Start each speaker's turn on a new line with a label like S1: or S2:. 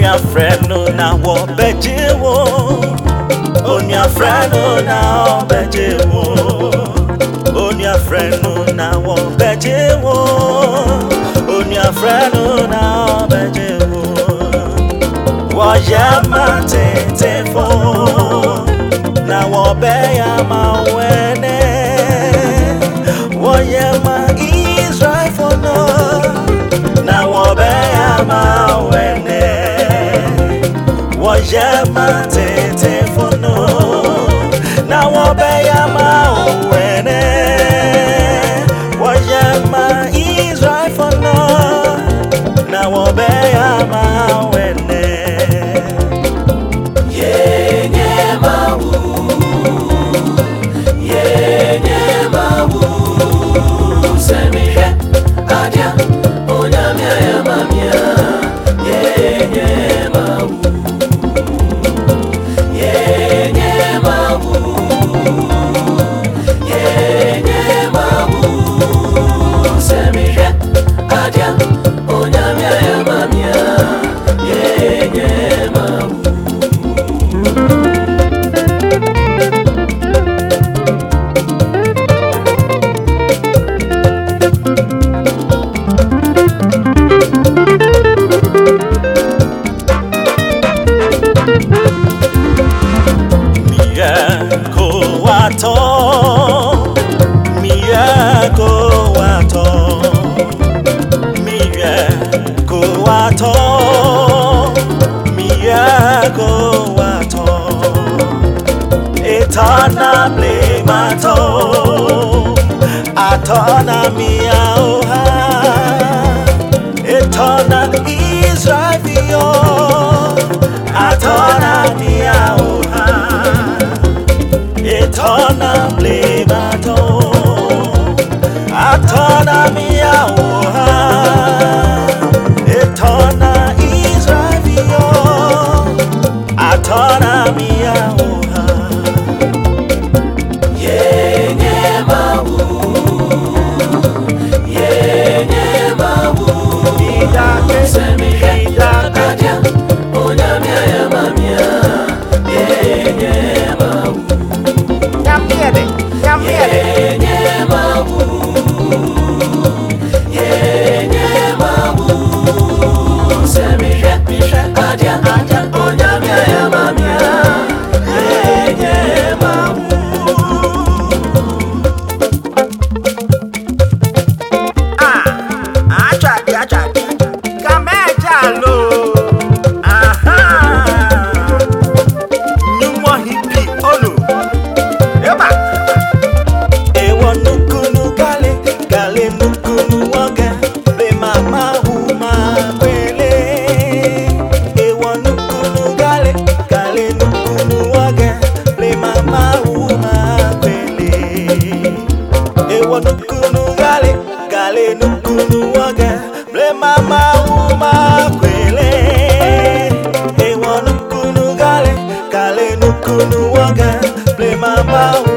S1: Only a no na wo beje wo. Only a no na wo beje wo. Only a no na wo beje wo. Only a no na wo beje wo. Wo ma tete fo. aparte. atọ mmiri agụụ atọ mmiri agụụ atọ mmiri agụụ atọ ịtọ na blema atọ atọ na mmiri Con up, leave, Ewa nukunou gale, kale nukunou agen, ble mama ou ma kwele. Ewa nukunou gale, kale nukunou agen, ble mama ou ma kwele.